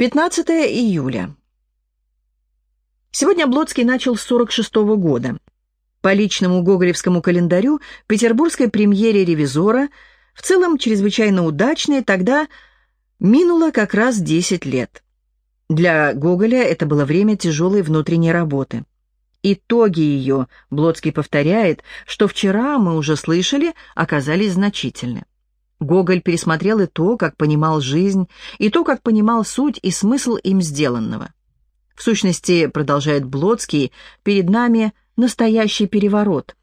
15 июля. Сегодня Блодский начал с 46 -го года. По личному гоголевскому календарю петербургской премьере «Ревизора» в целом чрезвычайно удачной, тогда минуло как раз 10 лет. Для Гоголя это было время тяжелой внутренней работы. Итоги ее, Блодский повторяет, что вчера мы уже слышали, оказались значительны. Гоголь пересмотрел и то, как понимал жизнь, и то, как понимал суть и смысл им сделанного. В сущности, продолжает Блодский, перед нами настоящий переворот.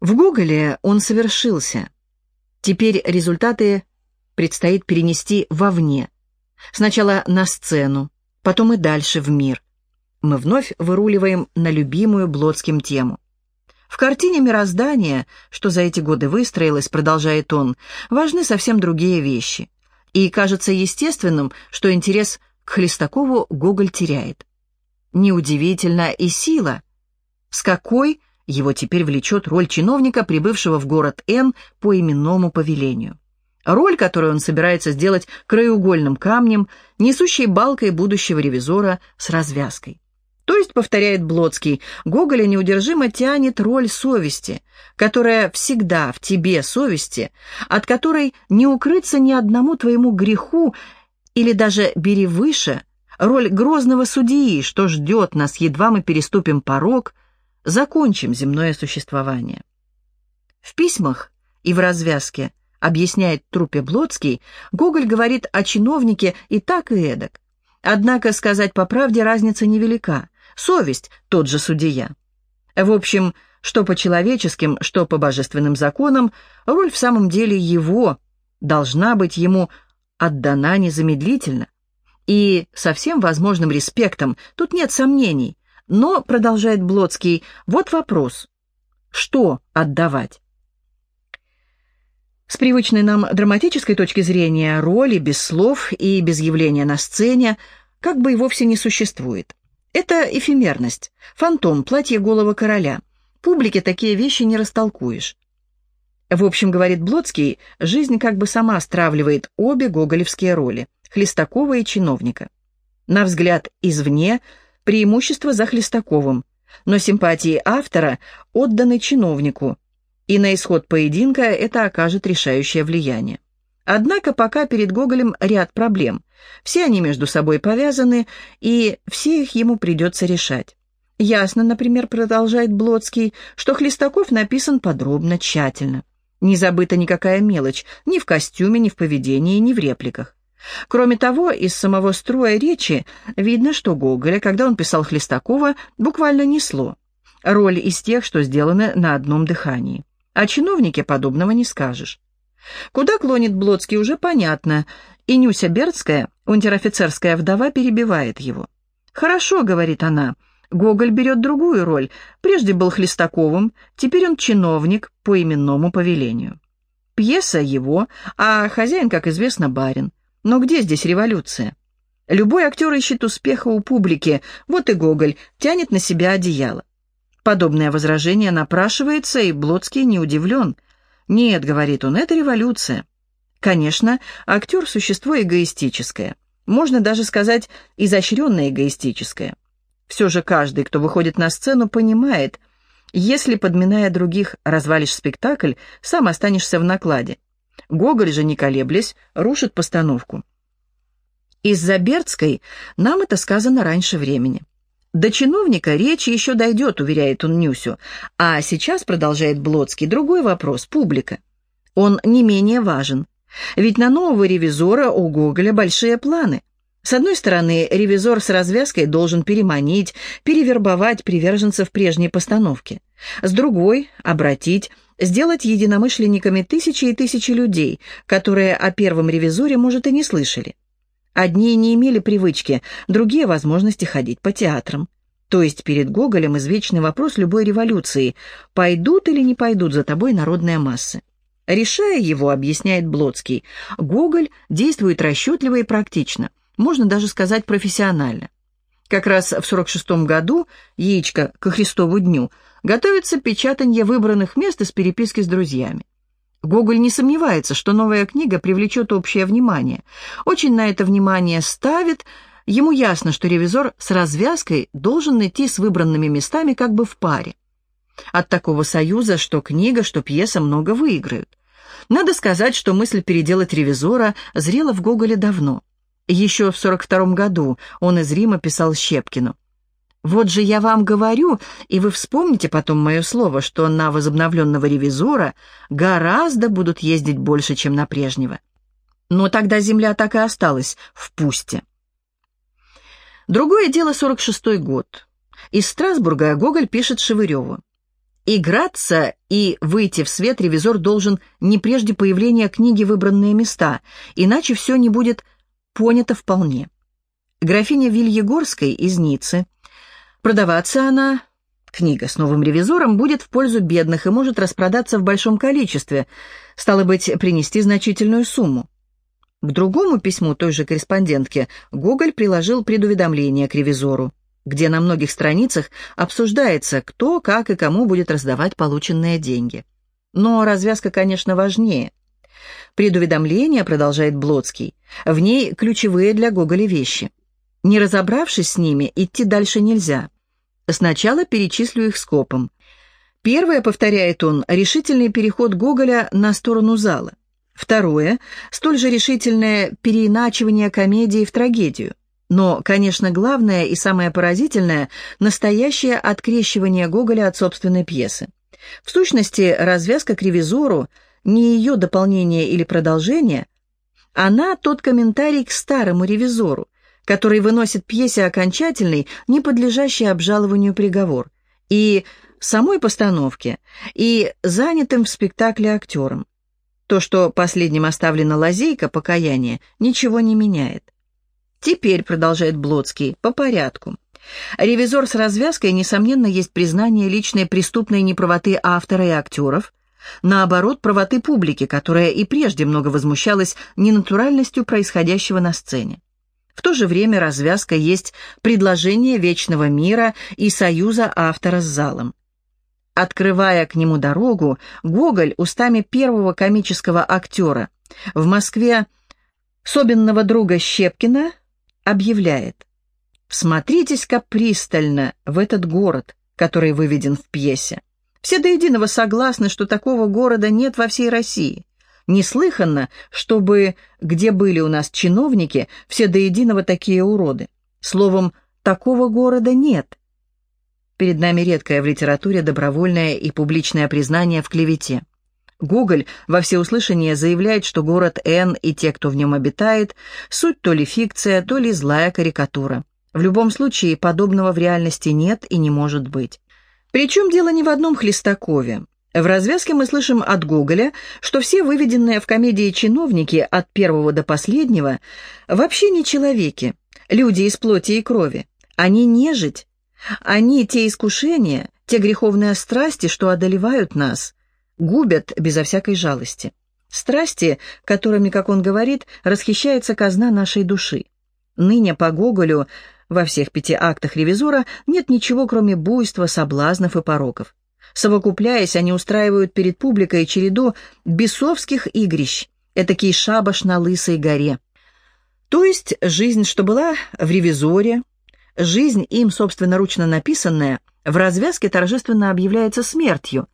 В Гоголе он совершился. Теперь результаты предстоит перенести вовне. Сначала на сцену, потом и дальше в мир. Мы вновь выруливаем на любимую Блодским тему. В картине мироздания, что за эти годы выстроилось, продолжает он, важны совсем другие вещи. И кажется естественным, что интерес к Хлестакову Гоголь теряет. Неудивительно и сила. С какой его теперь влечет роль чиновника, прибывшего в город Н по именному повелению. Роль, которую он собирается сделать краеугольным камнем, несущей балкой будущего ревизора с развязкой. То есть, повторяет Блоцкий, Гоголя неудержимо тянет роль совести, которая всегда в тебе совести, от которой не укрыться ни одному твоему греху, или даже бери выше, роль грозного судьи, что ждет нас, едва мы переступим порог, закончим земное существование. В письмах и в развязке, объясняет трупе Блоцкий, Гоголь говорит о чиновнике и так и эдак. Однако, сказать по правде, разница невелика. Совесть – тот же судья. В общем, что по человеческим, что по божественным законам, роль в самом деле его, должна быть ему отдана незамедлительно. И со всем возможным респектом, тут нет сомнений. Но, продолжает Блоцкий, вот вопрос. Что отдавать? С привычной нам драматической точки зрения роли без слов и без явления на сцене как бы и вовсе не существует. Это эфемерность, фантом, платье голого короля. Публике такие вещи не растолкуешь. В общем, говорит Блоцкий, жизнь как бы сама стравливает обе гоголевские роли – Хлестакова и чиновника. На взгляд извне – преимущество за Хлестаковым, но симпатии автора отданы чиновнику, и на исход поединка это окажет решающее влияние. Однако пока перед Гоголем ряд проблем. Все они между собой повязаны, и все их ему придется решать. Ясно, например, продолжает Блоцкий, что Хлестаков написан подробно, тщательно. Не забыта никакая мелочь ни в костюме, ни в поведении, ни в репликах. Кроме того, из самого строя речи видно, что Гоголя, когда он писал Хлестакова, буквально несло. Роль из тех, что сделаны на одном дыхании. О чиновнике подобного не скажешь. Куда клонит Блоцкий, уже понятно, и Нюся Бердская, унтер-офицерская вдова, перебивает его. «Хорошо», — говорит она, — «Гоголь берет другую роль. Прежде был Хлестаковым, теперь он чиновник по именному повелению. Пьеса его, а хозяин, как известно, барин. Но где здесь революция? Любой актер ищет успеха у публики, вот и Гоголь тянет на себя одеяло. Подобное возражение напрашивается, и Блоцкий не удивлен — «Нет», — говорит он, — «это революция». Конечно, актер — существо эгоистическое. Можно даже сказать, изощренно эгоистическое. Все же каждый, кто выходит на сцену, понимает, если, подминая других, развалишь спектакль, сам останешься в накладе. Гоголь же, не колеблясь, рушит постановку. Из-за Бердской нам это сказано раньше времени. До чиновника речь еще дойдет, уверяет он Нюсю. А сейчас, продолжает Блоцкий, другой вопрос – публика. Он не менее важен. Ведь на нового ревизора у Гоголя большие планы. С одной стороны, ревизор с развязкой должен переманить, перевербовать приверженцев прежней постановки. С другой – обратить, сделать единомышленниками тысячи и тысячи людей, которые о первом ревизоре, может, и не слышали. Одни не имели привычки, другие — возможности ходить по театрам. То есть перед Гоголем извечный вопрос любой революции — пойдут или не пойдут за тобой народные массы. Решая его, объясняет Блоцкий, Гоголь действует расчетливо и практично, можно даже сказать профессионально. Как раз в 46 году, яичко ко Христову дню, готовится печатание выбранных мест из переписки с друзьями. Гоголь не сомневается, что новая книга привлечет общее внимание. Очень на это внимание ставит. Ему ясно, что ревизор с развязкой должен идти с выбранными местами как бы в паре. От такого союза что книга, что пьеса много выиграют. Надо сказать, что мысль переделать ревизора зрела в Гоголе давно. Еще в 42 году он из Рима писал Щепкину. «Вот же я вам говорю, и вы вспомните потом мое слово, что на возобновленного ревизора гораздо будут ездить больше, чем на прежнего». Но тогда земля так и осталась в пусте. Другое дело 46 год. Из Страсбурга Гоголь пишет Шевыреву. Играться и выйти в свет ревизор должен не прежде появления книги «Выбранные места», иначе все не будет понято вполне. Графиня Вильегорской из Ниццы. Продаваться она, книга с новым ревизором, будет в пользу бедных и может распродаться в большом количестве, стало быть, принести значительную сумму. К другому письму той же корреспондентке Гоголь приложил предуведомление к ревизору где на многих страницах обсуждается, кто, как и кому будет раздавать полученные деньги. Но развязка, конечно, важнее. Предуведомление, продолжает Блоцкий, в ней ключевые для Гоголя вещи. Не разобравшись с ними, идти дальше нельзя. Сначала перечислю их скопом. Первое, повторяет он, решительный переход Гоголя на сторону зала. Второе, столь же решительное переиначивание комедии в трагедию. Но, конечно, главное и самое поразительное – настоящее открещивание Гоголя от собственной пьесы. В сущности, развязка к ревизору – не ее дополнение или продолжение, она тот комментарий к старому ревизору, который выносит пьесе окончательный, не подлежащий обжалованию приговор, и самой постановке, и занятым в спектакле актерам. То, что последним оставлена лазейка покаяния, ничего не меняет. Теперь, продолжает Блоцкий, по порядку. Ревизор с развязкой, несомненно, есть признание личной преступной неправоты автора и актеров, наоборот, правоты публики, которая и прежде много возмущалась ненатуральностью происходящего на сцене. В то же время развязка есть предложение вечного мира и союза автора с залом. Открывая к нему дорогу, Гоголь устами первого комического актера в Москве особенного друга Щепкина объявляет «Всмотритесь-ка пристально в этот город, который выведен в пьесе. Все до единого согласны, что такого города нет во всей России. Неслыханно, чтобы, где были у нас чиновники, все до единого такие уроды. Словом, такого города нет». Перед нами редкое в литературе добровольное и публичное признание в клевете. Гоголь во всеуслышание заявляет, что город Н и те, кто в нем обитает, суть то ли фикция, то ли злая карикатура. В любом случае, подобного в реальности нет и не может быть. Причем дело не в одном Хлестакове. В развязке мы слышим от Гоголя, что все выведенные в комедии чиновники от первого до последнего вообще не человеки, люди из плоти и крови. Они нежить. Они те искушения, те греховные страсти, что одолевают нас – губят безо всякой жалости. Страсти, которыми, как он говорит, расхищается казна нашей души. Ныне по Гоголю во всех пяти актах «Ревизора» нет ничего, кроме буйства, соблазнов и пороков. Совокупляясь, они устраивают перед публикой череду бесовских игрищ, этакий шабаш на Лысой горе. То есть жизнь, что была в «Ревизоре», жизнь им собственноручно написанная, в развязке торжественно объявляется смертью,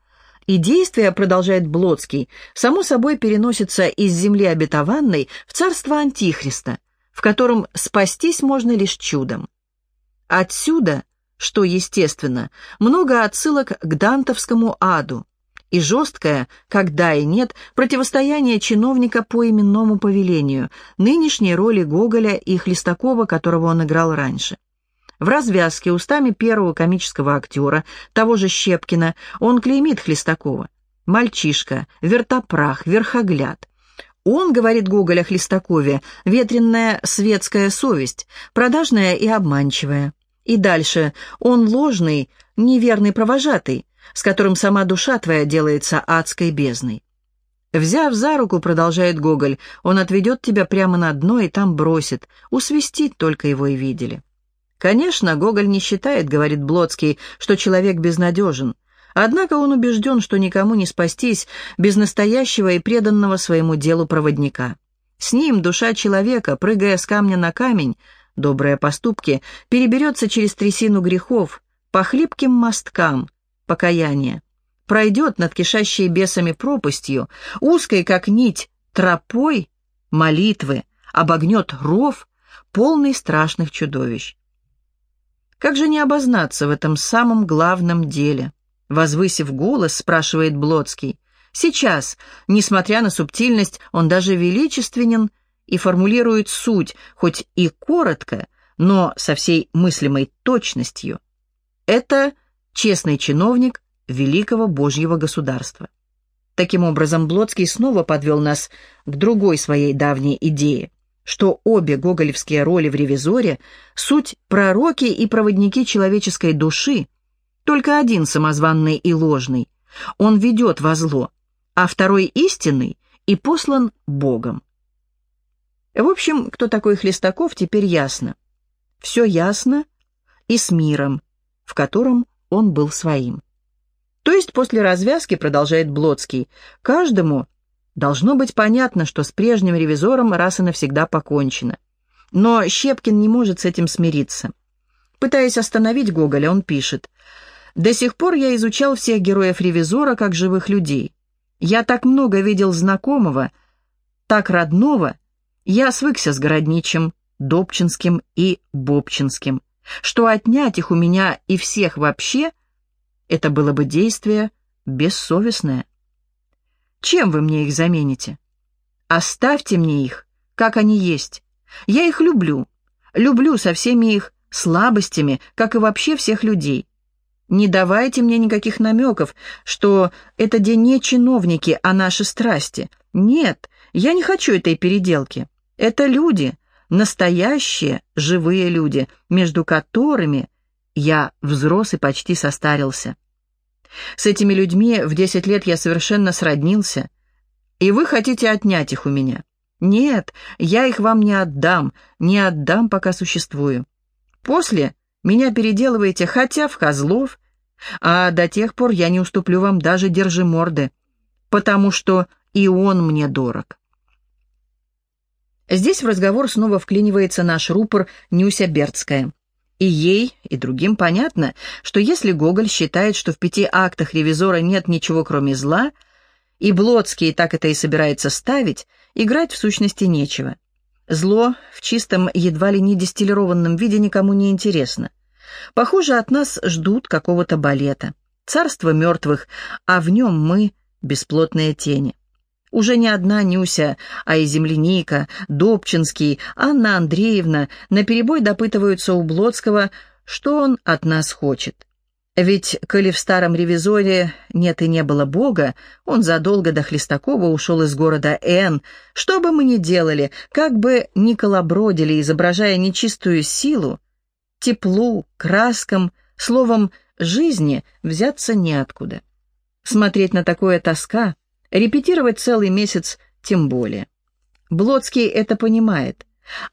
и действие, продолжает Блоцкий, само собой переносится из земли обетованной в царство Антихриста, в котором спастись можно лишь чудом. Отсюда, что естественно, много отсылок к дантовскому аду и жесткое, когда и нет, противостояние чиновника по именному повелению, нынешней роли Гоголя и Хлестакова, которого он играл раньше. В развязке устами первого комического актера, того же Щепкина, он клеймит Хлестакова. «Мальчишка, вертопрах, верхогляд». Он, говорит Гоголь Хлестакове, ветренная светская совесть, продажная и обманчивая. И дальше, он ложный, неверный провожатый, с которым сама душа твоя делается адской бездной. Взяв за руку, продолжает Гоголь, он отведет тебя прямо на дно и там бросит, усвистит только его и видели. Конечно, Гоголь не считает, говорит Блоцкий, что человек безнадежен. Однако он убежден, что никому не спастись без настоящего и преданного своему делу проводника. С ним душа человека, прыгая с камня на камень, добрые поступки, переберется через трясину грехов, по хлипким мосткам, покаяния, пройдет над кишащей бесами пропастью, узкой, как нить, тропой молитвы, обогнет ров, полный страшных чудовищ. Как же не обознаться в этом самом главном деле? Возвысив голос, спрашивает Блодский. Сейчас, несмотря на субтильность, он даже величественен и формулирует суть, хоть и коротко, но со всей мыслимой точностью. Это честный чиновник великого Божьего государства. Таким образом, Блодский снова подвел нас к другой своей давней идее, что обе гоголевские роли в «Ревизоре» — суть пророки и проводники человеческой души, только один самозванный и ложный. Он ведет во зло, а второй истинный и послан Богом. В общем, кто такой Хлестаков, теперь ясно. Все ясно и с миром, в котором он был своим. То есть после развязки, продолжает Блодский, каждому должно быть понятно, что с прежним ревизором раз и навсегда покончено. Но Щепкин не может с этим смириться. Пытаясь остановить Гоголя, он пишет – до сих пор я изучал всех героев «Ревизора» как живых людей. Я так много видел знакомого, так родного. Я свыкся с Городничим, Добчинским и Бобчинским, что отнять их у меня и всех вообще — это было бы действие бессовестное. Чем вы мне их замените? Оставьте мне их, как они есть. Я их люблю, люблю со всеми их слабостями, как и вообще всех людей. Не давайте мне никаких намеков, что это день не чиновники, а наши страсти. Нет, я не хочу этой переделки. Это люди, настоящие, живые люди, между которыми я взрос и почти состарился. С этими людьми в десять лет я совершенно сроднился, и вы хотите отнять их у меня. Нет, я их вам не отдам, не отдам, пока существую. После меня переделываете хотя в козлов, а до тех пор я не уступлю вам даже держи морды, потому что и он мне дорог. Здесь в разговор снова вклинивается наш рупор Нюся Бердская. И ей, и другим понятно, что если Гоголь считает, что в пяти актах «Ревизора» нет ничего кроме зла, и Блодский так это и собирается ставить, играть в сущности нечего. Зло в чистом, едва ли не дистиллированном виде никому не интересно. Похоже, от нас ждут какого-то балета. Царство мертвых, а в нем мы — бесплотные тени. Уже не одна Нюся, а и Земляника, Добчинский, Анна Андреевна наперебой допытываются у Блодского, что он от нас хочет. Ведь, коли в старом ревизоре нет и не было Бога, он задолго до Хлестакова ушел из города Н. Что бы мы ни делали, как бы ни колобродили, изображая нечистую силу, теплу, краскам, словом, жизни взяться неоткуда. Смотреть на такое тоска, репетировать целый месяц тем более. Блодский это понимает,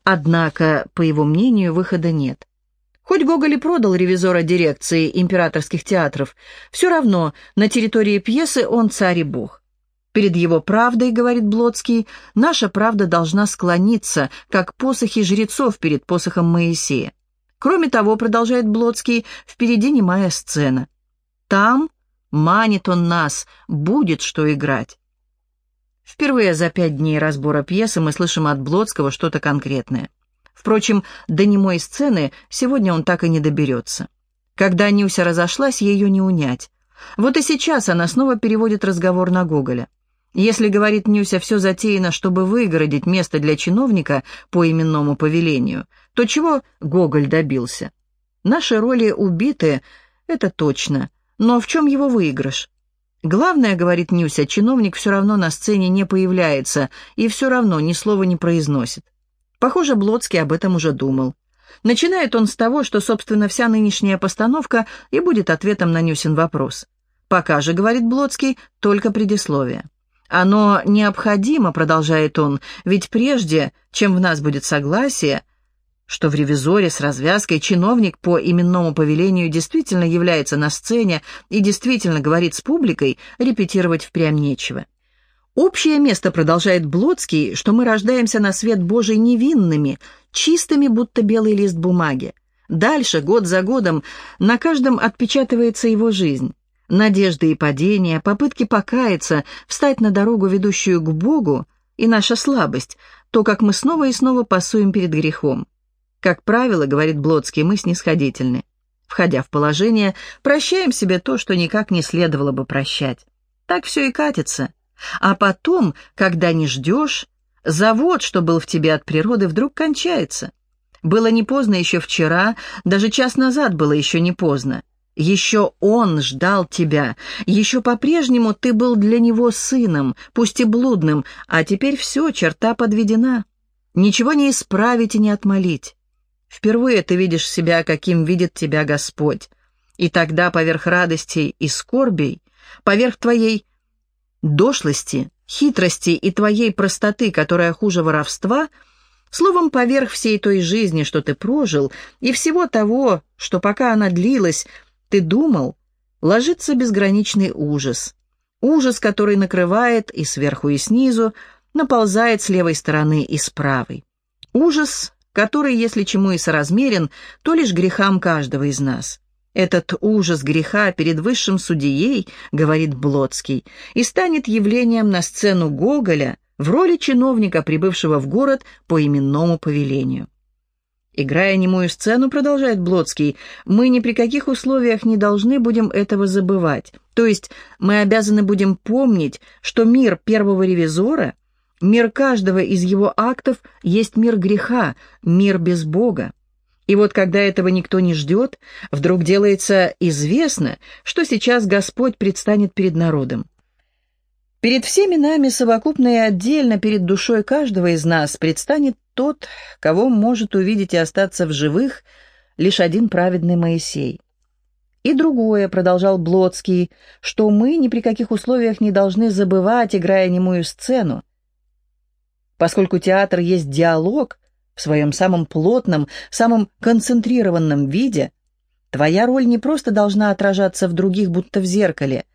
однако, по его мнению, выхода нет. Хоть Гоголь и продал ревизора дирекции императорских театров, все равно на территории пьесы он царь и бог. Перед его правдой, говорит Блодский, наша правда должна склониться, как посохи жрецов перед посохом Моисея. Кроме того, продолжает Блодский, впереди немая сцена. Там манит он нас, будет что играть. Впервые за пять дней разбора пьесы мы слышим от Блодского что-то конкретное. Впрочем, до немой сцены сегодня он так и не доберется. Когда Нюся разошлась, ее не унять. Вот и сейчас она снова переводит разговор на Гоголя. Если, говорит Нюся, все затеяно, чтобы выгородить место для чиновника по именному повелению, то чего Гоголь добился? Наши роли убиты, это точно, но в чем его выигрыш? Главное, говорит Нюся, чиновник все равно на сцене не появляется и все равно ни слова не произносит. Похоже, Блодский об этом уже думал. Начинает он с того, что, собственно, вся нынешняя постановка и будет ответом на Нюсин вопрос. Пока же, говорит Блодский, только предисловие. Оно необходимо, продолжает он, ведь прежде, чем в нас будет согласие, что в «Ревизоре» с развязкой чиновник по именному повелению действительно является на сцене и действительно говорит с публикой, репетировать впрямь нечего. Общее место, продолжает Блодский, что мы рождаемся на свет Божий невинными, чистыми, будто белый лист бумаги. Дальше, год за годом, на каждом отпечатывается его жизнь. Надежды и падения, попытки покаяться, встать на дорогу, ведущую к Богу, и наша слабость, то, как мы снова и снова пасуем перед грехом. Как правило, говорит Блодский, мы снисходительны. Входя в положение, прощаем себе то, что никак не следовало бы прощать. Так все и катится. А потом, когда не ждешь, завод, что был в тебе от природы, вдруг кончается. Было не поздно еще вчера, даже час назад было еще не поздно. Еще он ждал тебя, еще по-прежнему ты был для него сыном, пусть и блудным, а теперь все, черта подведена. Ничего не исправить и не отмолить. Впервые ты видишь себя, каким видит тебя Господь. И тогда поверх радостей и скорбей, поверх твоей дошлости, хитрости и твоей простоты, которая хуже воровства, словом, поверх всей той жизни, что ты прожил, и всего того, что пока она длилась, ты думал, ложится безграничный ужас. Ужас, который накрывает и сверху, и снизу, наползает с левой стороны и с правой. Ужас, который, если чему и соразмерен, то лишь грехам каждого из нас. Этот ужас греха перед высшим судьей, говорит Блодский, и станет явлением на сцену Гоголя в роли чиновника, прибывшего в город по именному повелению. Играя немую сцену, продолжает Блодский, мы ни при каких условиях не должны будем этого забывать. То есть мы обязаны будем помнить, что мир первого ревизора — Мир каждого из его актов есть мир греха, мир без Бога. И вот когда этого никто не ждет, вдруг делается известно, что сейчас Господь предстанет перед народом. Перед всеми нами совокупно и отдельно, перед душой каждого из нас, предстанет тот, кого может увидеть и остаться в живых лишь один праведный Моисей. И другое, продолжал Блодский, что мы ни при каких условиях не должны забывать, играя немую сцену, Поскольку театр есть диалог в своем самом плотном, самом концентрированном виде, твоя роль не просто должна отражаться в других, будто в зеркале.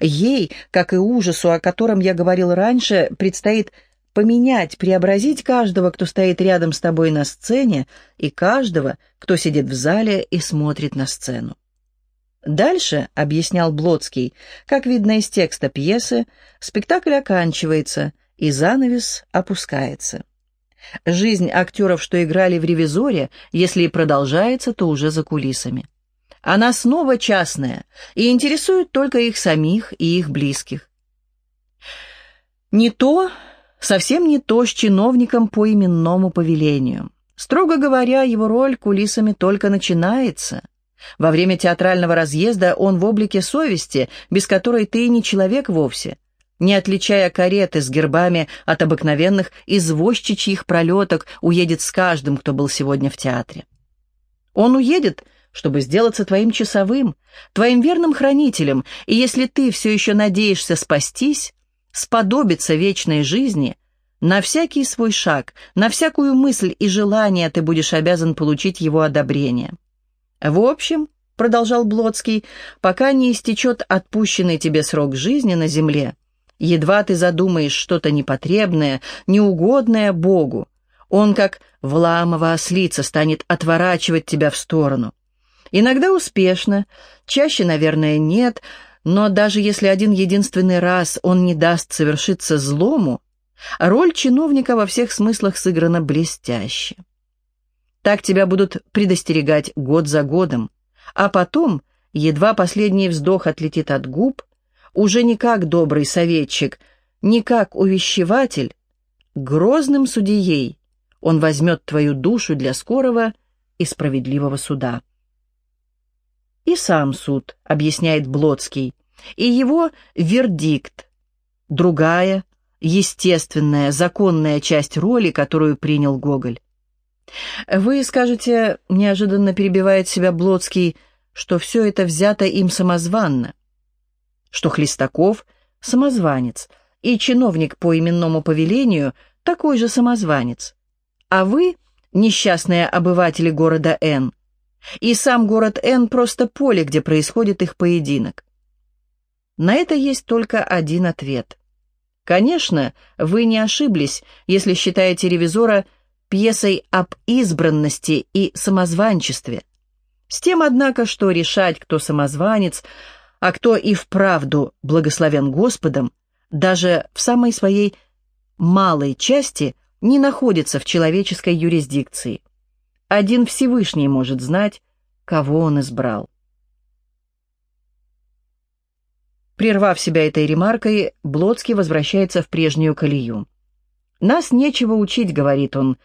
Ей, как и ужасу, о котором я говорил раньше, предстоит поменять, преобразить каждого, кто стоит рядом с тобой на сцене, и каждого, кто сидит в зале и смотрит на сцену. Дальше, объяснял Блодский, как видно из текста пьесы, спектакль оканчивается, и занавес опускается. Жизнь актеров, что играли в «Ревизоре», если и продолжается, то уже за кулисами. Она снова частная и интересует только их самих и их близких. Не то, совсем не то с чиновником по именному повелению. Строго говоря, его роль кулисами только начинается. Во время театрального разъезда он в облике совести, без которой ты не человек вовсе, не отличая кареты с гербами от обыкновенных извозчичьих пролеток, уедет с каждым, кто был сегодня в театре. Он уедет, чтобы сделаться твоим часовым, твоим верным хранителем, и если ты все еще надеешься спастись, сподобиться вечной жизни, на всякий свой шаг, на всякую мысль и желание ты будешь обязан получить его одобрение. В общем, продолжал Блодский, пока не истечет отпущенный тебе срок жизни на земле, Едва ты задумаешь что-то непотребное, неугодное Богу, он, как вламова ослица, станет отворачивать тебя в сторону. Иногда успешно, чаще, наверное, нет, но даже если один единственный раз он не даст совершиться злому, роль чиновника во всех смыслах сыграна блестяще. Так тебя будут предостерегать год за годом, а потом, едва последний вздох отлетит от губ, уже не как добрый советчик, не как увещеватель, грозным судьей он возьмет твою душу для скорого и справедливого суда. И сам суд, объясняет Блодский, и его вердикт, другая, естественная, законная часть роли, которую принял Гоголь. Вы скажете, неожиданно перебивает себя Блодский, что все это взято им самозванно что Хлестаков — самозванец, и чиновник по именному повелению — такой же самозванец. А вы несчастные обыватели города Н. И сам город Н просто поле, где происходит их поединок. На это есть только один ответ. Конечно, вы не ошиблись, если считаете «Ревизора» пьесой об избранности и самозванчестве. С тем, однако, что решать, кто самозванец, а кто и вправду благословен Господом, даже в самой своей малой части не находится в человеческой юрисдикции. Один Всевышний может знать, кого он избрал. Прервав себя этой ремаркой, Блоцкий возвращается в прежнюю колею. «Нас нечего учить», — говорит он.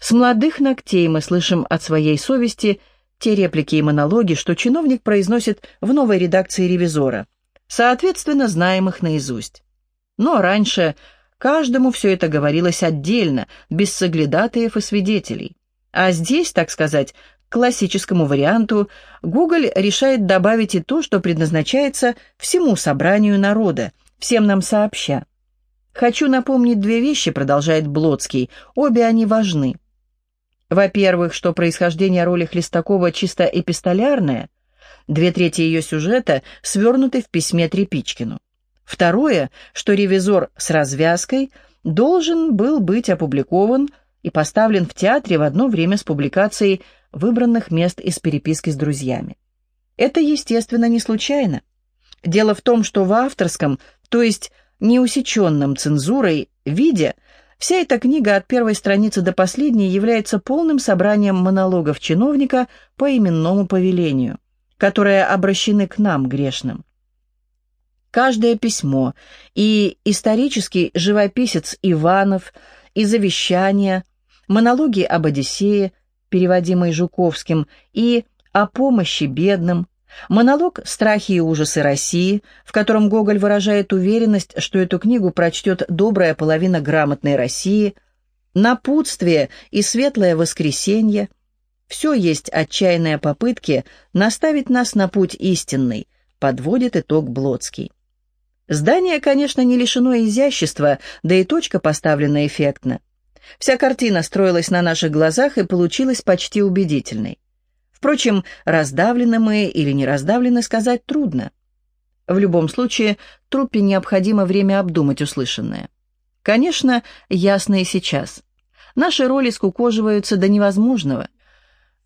«С молодых ногтей мы слышим от своей совести те реплики и монологи, что чиновник произносит в новой редакции «Ревизора». Соответственно, знаем их наизусть. Но раньше каждому все это говорилось отдельно, без соглядатаев и свидетелей. А здесь, так сказать, к классическому варианту Гоголь решает добавить и то, что предназначается всему собранию народа, всем нам сообща. «Хочу напомнить две вещи», — продолжает Блоцкий, — «обе они важны. Во-первых, что происхождение роли Хлестакова чисто эпистолярное, две трети ее сюжета свернуты в письме Трепичкину. Второе, что «Ревизор» с развязкой должен был быть опубликован и поставлен в театре в одно время с публикацией выбранных мест из переписки с друзьями. Это, естественно, не случайно. Дело в том, что в авторском, то есть неусеченном цензурой, виде вся эта книга от первой страницы до последней является полным собранием монологов чиновника по именному повелению, которые обращены к нам, грешным. Каждое письмо и исторический живописец Иванов, и завещания, монологи об Одиссее, переводимый Жуковским, и о помощи бедным, монолог «Страхи и ужасы России», в котором Гоголь выражает уверенность, что эту книгу прочтет добрая половина грамотной России, напутствие и светлое воскресенье – все есть отчаянные попытки наставить нас на путь истинный, подводит итог Блоцкий. Здание, конечно, не лишено изящества, да и точка поставлена эффектно. Вся картина строилась на наших глазах и получилась почти убедительной. Впрочем, раздавлены мы или не раздавлены, сказать трудно. В любом случае, труппе необходимо время обдумать услышанное. Конечно, ясно и сейчас. Наши роли скукоживаются до невозможного.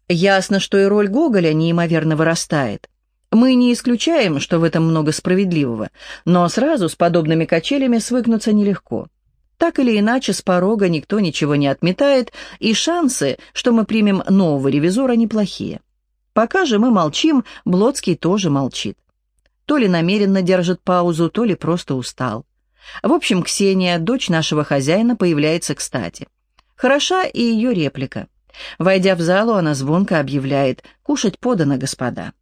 Ясно, что и роль Гоголя неимоверно вырастает. Мы не исключаем, что в этом много справедливого, но сразу с подобными качелями свыкнуться нелегко. Так или иначе, с порога никто ничего не отметает, и шансы, что мы примем нового ревизора, неплохие. Пока же мы молчим, Блоцкий тоже молчит. То ли намеренно держит паузу, то ли просто устал. В общем, Ксения, дочь нашего хозяина, появляется кстати. Хороша и ее реплика. Войдя в залу, она звонко объявляет «Кушать подано, господа».